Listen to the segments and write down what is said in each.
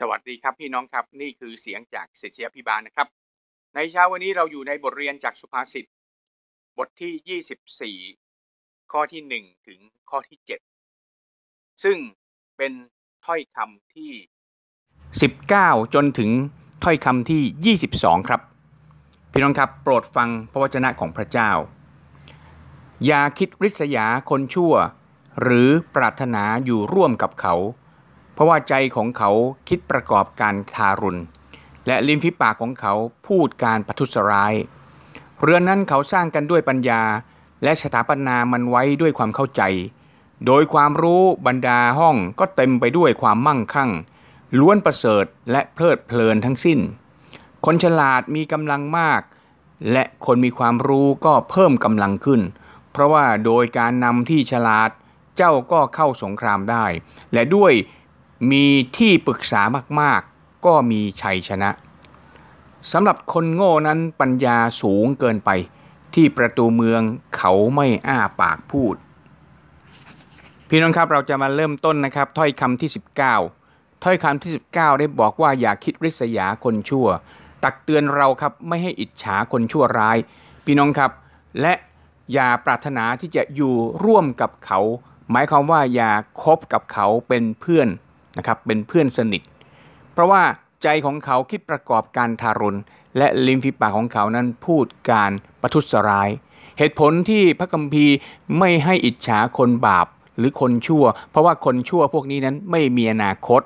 สวัสดีครับพี่น้องครับนี่คือเสียงจากศิษยพิบาลนะครับ ในเช้าวันนี้เราอยู่ในบทเรียนจากสุภาษิตบทที่ 24 ข้อที่ 1 ถึงข้อที่ 7 ซึ่งเป็นถ้อยคำที่ 19 จนถึงถ้อยคำที่ 22 ครับ พี่น้องครับโปรดฟังพระวจนะของพระเจ้า อย่าคิดริษยาคนชั่ว หรือปรารถนาอยู่ร่วมกับเขา เพราะว่าใจของเขาคิดประกอบการทารุณ และริมฝีปากของเขาพูดการประทุษร้าย เรือนนั้นเขาสร้างกันด้วยปัญญา และสถาปนามันไว้ด้วยความเข้าใจ โดยความรู้บรรดาห้องก็เต็มไปด้วยความมั่งคั่ง ล้วนประเสริฐและเพลิดเพลินทั้งสิ้น คนฉลาดมีกำลังมาก และคนมีความรู้ก็เพิ่มกำลังขึ้น เพราะว่าโดยการนำที่ฉลาดเจ้าก็เข้าสงครามได้ และด้วย มีที่ปรึกษามากๆ ก็มีชัยชนะสำหรับคนโง่นั้นปัญญาสูงเกินไป ที่ประตูเมืองเขาไม่อ้าปากพูด พี่น้องครับเราจะมาเริ่มต้นนะครับ ถ้อยคำที่ 19 ถ้อยคำที่ 19 ได้บอกว่าอย่าคิดริษยาคนชั่ว ตักเตือนเราครับไม่ให้อิจฉาคนชั่วร้าย พี่น้องครับ และอย่าปรารถนาที่จะอยู่ร่วมกับเขา หมายความว่าอย่าคบกับเขาเป็นเพื่อน นะครับเป็นเพื่อนสนิท เพราะว่าใจของเขาคิดประกอบการทารุณ และลิมฝีปากของเขานั้นพูดการประทุษร้าย เหตุผลที่พระคัมภีร์ไม่ให้อิจฉาคนบาปหรือคนชั่ว เพราะว่าคนชั่วพวกนี้นั้นไม่มีอนาคต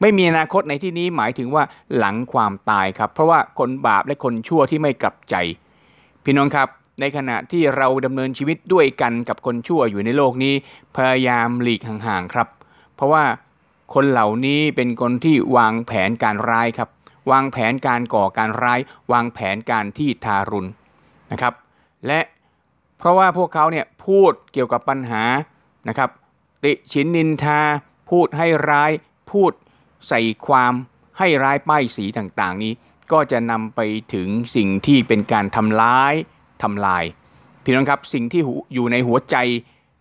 ไม่มีอนาคตในที่นี้หมายถึงว่าหลังความตายครับ เพราะว่าคนบาปและคนชั่วที่ไม่กลับใจ พี่น้องครับในขณะที่เราดำเนินชีวิตด้วยกันกับคนชั่วอยู่ในโลกนี้ พยายามหลีกห่างๆครับ เพราะว่า คนเหล่านี้เป็นคนที่วางแผนการร้ายครับ วางแผนการก่อการร้าย วางแผนการที่ทารุณนะครับ และเพราะว่าพวกเขาเนี่ยพูดเกี่ยวกับปัญหานะครับ ติชินนินทา พูดให้ร้าย พูดใส่ความให้ร้ายป้ายสีต่างๆ นี้ ก็จะนำไปถึงสิ่งที่เป็นการทำร้ายทำลายพี่น้องครับสิ่งที่อยู่ในหัวใจ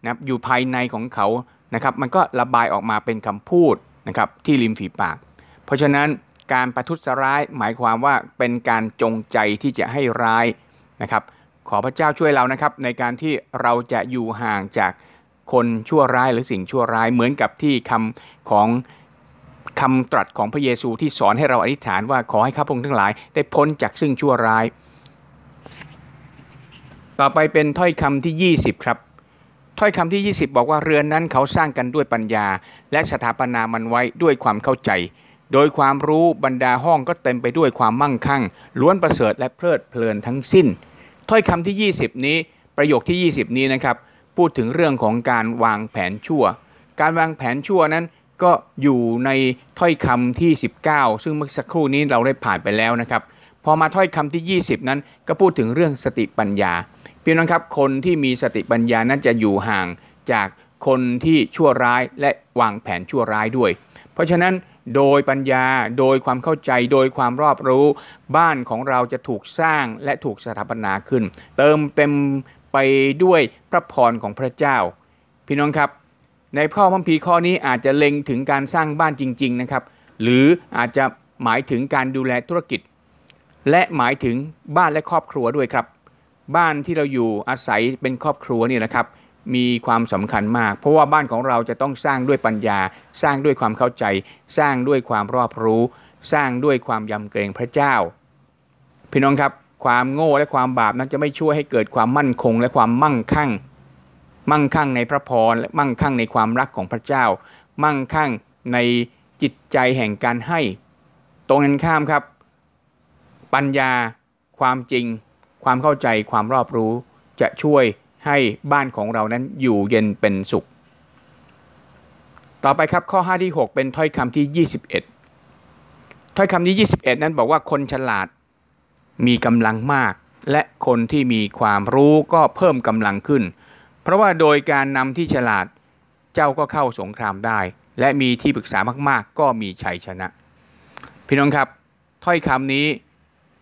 นะครับอยู่ภายในของเขา นะครับมันก็ระบายออกมาเป็นคำพูดนะครับที่ริมฝีปาก เพราะฉะนั้นการประทุษร้ายหมายความว่าเป็นการจงใจที่จะให้ร้ายนะครับขอพระเจ้าช่วยเรานะครับในการที่เราจะอยู่ห่างจากคนชั่วร้ายหรือสิ่งชั่วร้ายเหมือนกับที่คำของคำตรัสของพระเยซูที่สอนให้เราอธิษฐานว่าขอให้ข้าพงทั้งหลาย ได้พ้นจากซึ่งชั่วร้าย ต่อไปเป็นถ้อยคำที่ 20 ครับ ถ้อยคำที่ 20 บอกว่าเรือนนั้นเขาสร้างกันด้วยปัญญา และสถาปนามันไว้ด้วยความเข้าใจ โดยความรู้บรรดาห้องก็เต็มไปด้วยความมั่งคั่ง ล้วนประเสริฐและเพลิดเพลินทั้งสิ้น ถ้อยคำที่ 20 นี้ประโยคที่ 20 นี้นะครับพูดถึงเรื่องของการวางแผนชั่ว การวางแผนชั่วนั้นก็อยู่ในถ้อยคำที่ 19 ซึ่งเมื่อสักครู่นี้เราได้ผ่านไปแล้วนะครับ พอมาถ้อยคำที่ 20 นั้นก็พูดถึงเรื่องสติปัญญา พี่น้องครับคนที่มีสติปัญญานั้นจะอยู่ห่างจากคนที่ชั่วร้ายและวางแผนชั่วร้ายด้วย เพราะฉะนั้นโดยปัญญาโดยความเข้าใจโดยความรอบรู้ บ้านของเราจะถูกสร้างและถูกสถาปนาขึ้น เติมเต็มไปด้วยพระพรของพระเจ้า พี่น้องครับ ในข้อพัมพีข้อนี้อาจจะเล็งถึงการสร้างบ้านจริง ๆนะครับ หรืออาจจะหมายถึงการดูแลธุรกิจ และหมายถึงบ้านและครอบครัวด้วยครับ บ้านที่เราอยู่อาศัยเป็นครอบครัวนี่นะครับ มีความสำคัญมาก เพราะว่าบ้านของเราจะต้องสร้างด้วยปัญญา สร้างด้วยความเข้าใจ สร้างด้วยความรอบรู้ สร้างด้วยความยำเกรงพระเจ้า พี่น้องครับความโง่และความบาปนั้นจะไม่ช่วยให้เกิดความมั่นคงและความมั่งคั่ง มั่งคั่งในพระพรและมั่งคั่งในความรักของพระเจ้า มั่งคั่งในจิตใจแห่งการให้ ตรงกันข้ามครับ ปัญญาความจริง ความเข้าใจความรอบรู้จะช่วยให้บ้านของเรานั้นอยู่เย็นเป็นสุข ต่อไปครับข้อ 5 ที่ 6 เป็นถ้อยคำที่ 21 ถ้อยคำนี้ 21 นั้นบอกว่าคนฉลาดมีกำลังมาก และคนที่มีความรู้ก็เพิ่มกำลังขึ้น เพราะว่าโดยการนำที่ฉลาดเจ้าก็เข้าสงครามได้ และมีที่ปรึกษามากๆ ก็มีชัยชนะ พี่น้องครับถ้อยคำนี้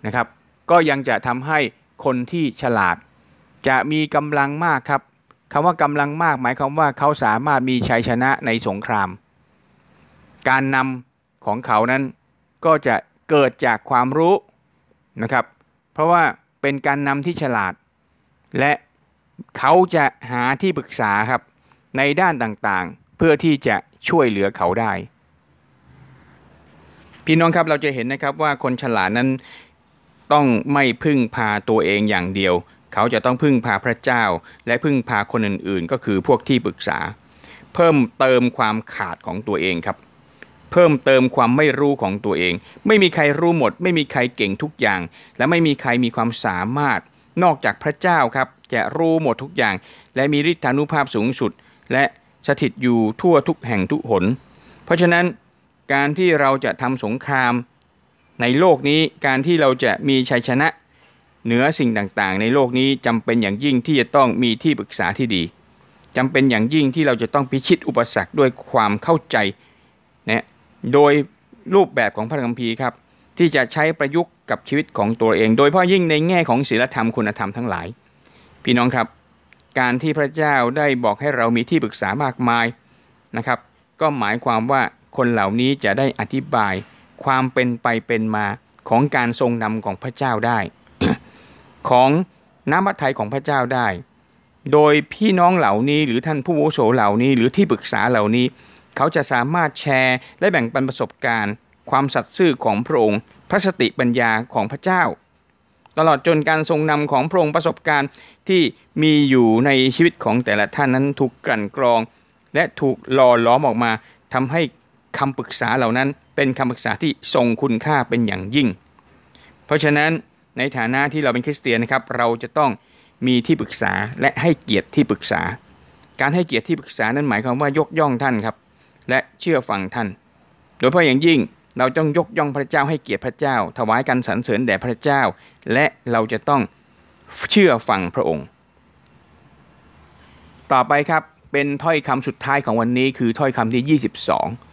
นะครับ ก็ยังจะทำให้ คนที่ฉลาด จะมีกำลังมากครับคำว่ากำลังมากหมายความว่าเขาสามารถมีชัยชนะในสงคราม การนของเขานั้นก็จะเกิดจากความรู้นะครับ เพราะว่าเป็นการนำที่ฉลาด และเขาจะหาที่ปรึกษาครับในด้านต่างๆ เพื่อที่จะช่วยเหลือเขาได้ พี่น้องครับเราจะเห็นนะครับว่าคนฉลาดนั้น ต้องไม่พึ่งพาตัวเองอย่างเดียว เขาจะต้องพึ่งพาพระเจ้า และพึ่งพาคนอื่นๆ ก็คือพวกที่ปรึกษา เพิ่มเติมความขาดของตัวเองครับ เพิ่มเติมความไม่รู้ของตัวเอง ไม่มีใครรู้หมด ไม่มีใครเก่งทุกอย่าง และไม่มีใครมีความสามารถ นอกจากพระเจ้าครับ จะรู้หมดทุกอย่าง และมีฤทธานุภาพสูงสุด และสถิตอยู่ทั่วทุกแห่งทุกหน เพราะฉะนั้นการที่เราจะทำสงคราม ในโลกนี้การที่เราจะมีชัยชนะเหนือสิ่งต่างๆ ในโลกนี้จำเป็นอย่างยิ่งที่จะต้องมีที่ปรึกษาที่ดีจำเป็นอย่างยิ่งที่เราจะต้องพิชิตอุปสรรคด้วยความเข้าใจนะโดยรูปแบบของพระคัมภีร์ครับ ที่จะใช้ประยุกต์กับชีวิตของตัวเอง โดยเฉพาะยิ่งในแง่ของศีลธรรมคุณธรรมทั้งหลาย พี่น้องครับ การที่พระเจ้าได้บอกให้เรามีที่ปรึกษามากมายนะครับ ก็หมายความว่าคนเหล่านี้จะได้อธิบาย ความเป็นไปเป็นมาของการทรงนำของพระเจ้าได้ ของน้ำพระทัยของพระเจ้าได้ โดยพี่น้องเหล่านี้หรือท่านผู้วุโสเหล่านี้หรือที่ปรึกษาเหล่านี้ เขาจะสามารถแชร์และแบ่งปันประสบการณ์ ความสัตย์ซื่อของพระองค์ พระสติปัญญาของพระเจ้า ตลอดจนการทรงนำของพระองค์ประสบการณ์ที่มีอยู่ในชีวิตของแต่ละท่านนั้นถูกกลั่นกรอง และถูกหล่อล้อมออกมาทำให้คำปรึกษาเหล่านั้น เป็นคำปรึกษาที่ทรงคุณค่าเป็นอย่างยิ่ง เพราะฉะนั้นในฐานะที่เราเป็นคริสเตียนนะครับ เราจะต้องมีที่ปรึกษาและให้เกียรติที่ปรึกษา การให้เกียรติที่ปรึกษานั้นหมายความว่ายกย่องท่านครับ และเชื่อฟังท่าน โดยเฉพาะอย่างยิ่งเราต้องยกย่องพระเจ้าให้เกียรติพระเจ้า ถวายการสรรเสริญแด่พระเจ้า และเราจะต้องเชื่อฟังพระองค์ ต่อไปครับเป็นถ้อยคำสุดท้ายของวันนี้คือถ้อยคำที่ 22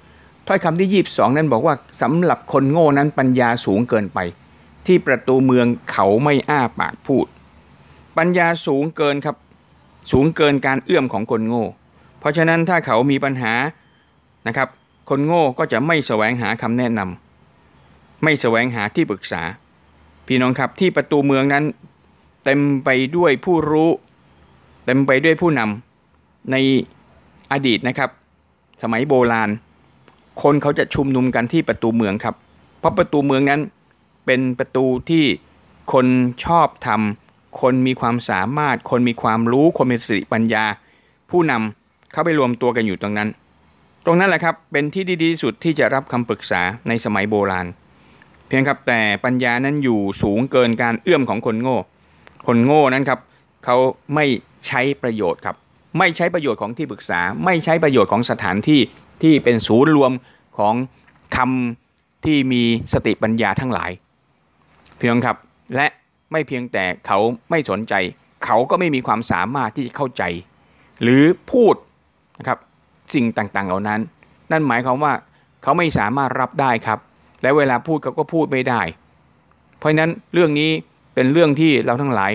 ถ้อยคำที่22นั้นบอกว่าสำหรับคนโง่นั้นปัญญาสูงเกินไป ที่ประตูเมืองเขาไม่อ้าปากพูด ปัญญาสูงเกินครับ สูงเกินการเอื้อมของคนโง่ เพราะฉะนั้นถ้าเขามีปัญหานะครับ คนโง่ก็จะไม่แสวงหาคำแนะนำไม่แสวงหาที่ปรึกษา พี่น้องครับที่ประตูเมืองนั้น เต็มไปด้วยผู้รู้ เต็มไปด้วยผู้นำในอดีตนะครับ สมัยโบราณ คนเขาจะชุมนุมกันที่ประตูเมืองครับ เพราะประตูเมืองนั้นเป็นประตูที่คนชอบทำคนมีความสามารถ คนมีความรู้ คนมีสติปัญญา ผู้นำเข้าไปรวมตัวกันอยู่ตรงนั้น ตรงนั้นแหละครับเป็นที่ดีที่สุดที่จะรับคำปรึกษาในสมัยโบราณ เพียงครับแต่ปัญญานั้นอยู่สูงเกินการเอื้อมของคนโง่ คนโง่นั้นครับเขาไม่ใช้ประโยชน์ครับ ไม่ใช้ประโยชน์ของที่ปรึกษา ไม่ใช้ประโยชน์ของสถานที่ ที่เป็นศูนย์รวมของคำที่มีสติปัญญาทั้งหลายเพี่น้องครับและไม่เพียงแต่เขาไม่สนใจ เขาก็ไม่มีความสามารถที่จะเข้าใจ หรือพูดนะครับสิ่งต่างๆเหล่านั้น นั่นหมายความว่าเขาไม่สามารถรับได้ครับ และเวลาพูดเขาก็พูดไม่ได้ เพราะฉะนั้นเรื่องนี้เป็นเรื่องที่เราทั้งหลาย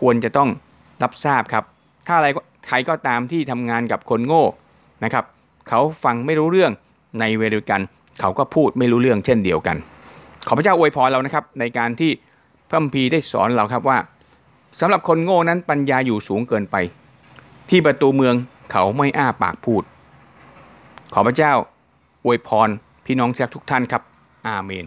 ควรจะต้องรับทราบครับ ถ้าอะไรใครก็ตามที่ทำงานกับคนโง่นะครับ เขาฟังไม่รู้เรื่องในเวลาเดียวกัน เขาก็พูดไม่รู้เรื่องเช่นเดียวกัน ขอพระเจ้าอวยพรเรานะครับ ในการที่พระมพีได้สอนเราครับว่าสำหรับคนโง่นั้นปัญญาอยู่สูงเกินไป ที่ประตูเมืองเขาไม่อ้าปากพูด ขอพระเจ้าอวยพรพี่น้องทุกท่านครับ อาเมน